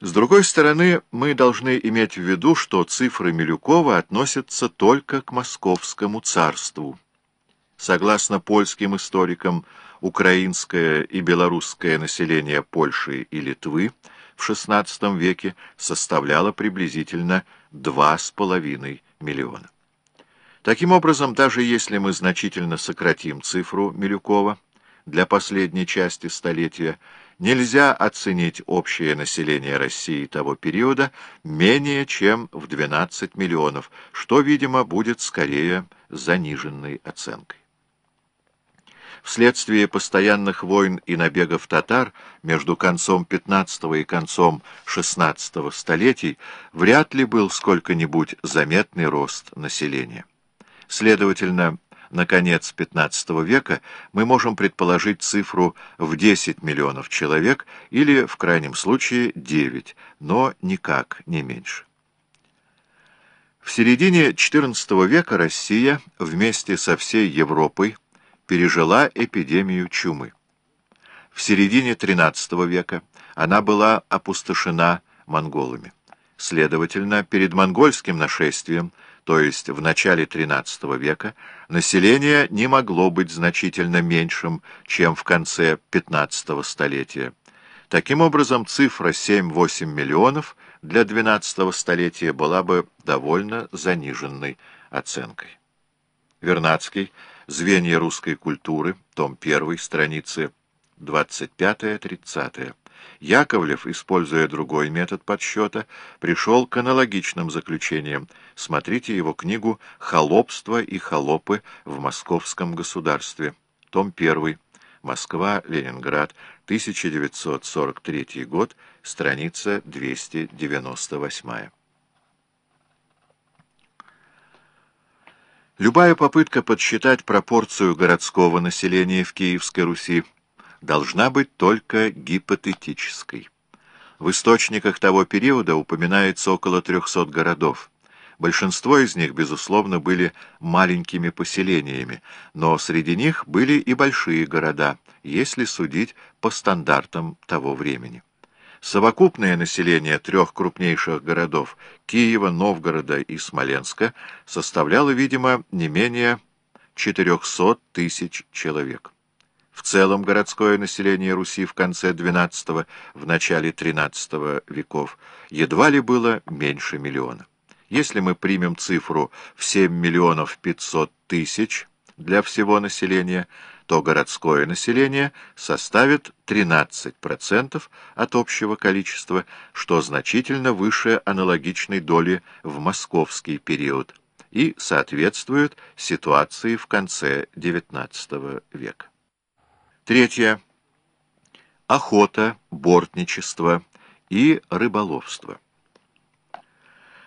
С другой стороны, мы должны иметь в виду, что цифры Милюкова относятся только к Московскому царству. Согласно польским историкам, украинское и белорусское население Польши и Литвы в XVI веке составляло приблизительно 2,5 миллиона. Таким образом, даже если мы значительно сократим цифру Милюкова для последней части столетия, нельзя оценить общее население России того периода менее чем в 12 миллионов, что, видимо, будет скорее заниженной оценкой. Вследствие постоянных войн и набегов татар между концом XV и концом XVI столетий вряд ли был сколько-нибудь заметный рост населения. Следовательно, на конец XV века мы можем предположить цифру в 10 миллионов человек или, в крайнем случае, 9, но никак не меньше. В середине XIV века Россия вместе со всей Европой пережила эпидемию чумы. В середине XIII века она была опустошена монголами. Следовательно, перед монгольским нашествием, то есть в начале XIII века, население не могло быть значительно меньшим, чем в конце XV столетия. Таким образом, цифра 7-8 миллионов для XII столетия была бы довольно заниженной оценкой. Вернадский Звенья русской культуры, том 1, страницы 25-30. Яковлев, используя другой метод подсчета, пришел к аналогичным заключениям. Смотрите его книгу «Холопство и холопы в московском государстве», том 1, Москва, Ленинград, 1943 год, страница 298. Любая попытка подсчитать пропорцию городского населения в Киевской Руси должна быть только гипотетической. В источниках того периода упоминается около 300 городов. Большинство из них, безусловно, были маленькими поселениями, но среди них были и большие города, если судить по стандартам того времени. Совокупное население трех крупнейших городов – Киева, Новгорода и Смоленска – составляло, видимо, не менее 400 тысяч человек. В целом городское население Руси в конце XII – в начале XIII веков едва ли было меньше миллиона. Если мы примем цифру в 7 миллионов 500 тысяч для всего населения – то городское население составит 13% от общего количества, что значительно выше аналогичной доли в московский период и соответствует ситуации в конце XIX века. Третье. Охота, бортничество и рыболовство.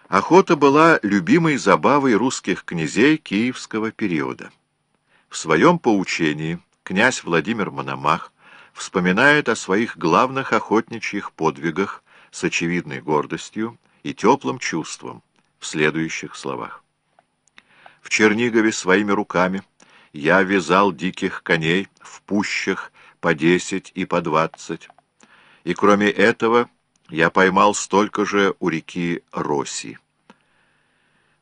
Охота была любимой забавой русских князей киевского периода. В своем поучении князь Владимир Мономах вспоминает о своих главных охотничьих подвигах с очевидной гордостью и теплым чувством в следующих словах. «В Чернигове своими руками я вязал диких коней в пущах по десять и по двадцать, и кроме этого я поймал столько же у реки Роси.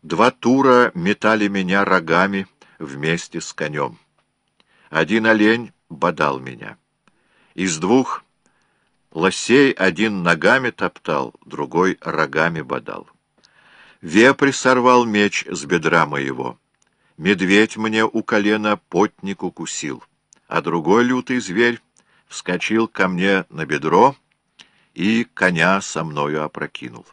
Два тура метали меня рогами, вместе с конем. Один олень бодал меня. Из двух лосей один ногами топтал, другой рогами бодал. Вепрь сорвал меч с бедра моего. Медведь мне у колена потник укусил, а другой лютый зверь вскочил ко мне на бедро и коня со мною опрокинул.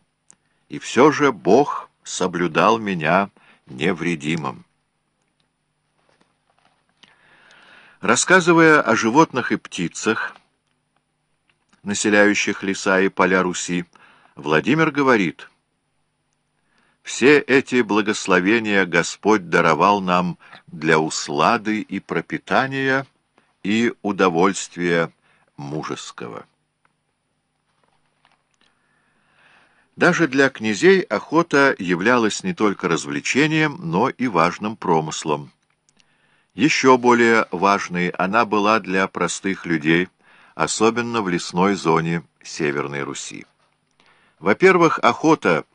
И все же Бог соблюдал меня невредимым. Рассказывая о животных и птицах, населяющих леса и поля Руси, Владимир говорит, «Все эти благословения Господь даровал нам для услады и пропитания и удовольствия мужеского». Даже для князей охота являлась не только развлечением, но и важным промыслом. Еще более важной она была для простых людей, особенно в лесной зоне Северной Руси. Во-первых, охота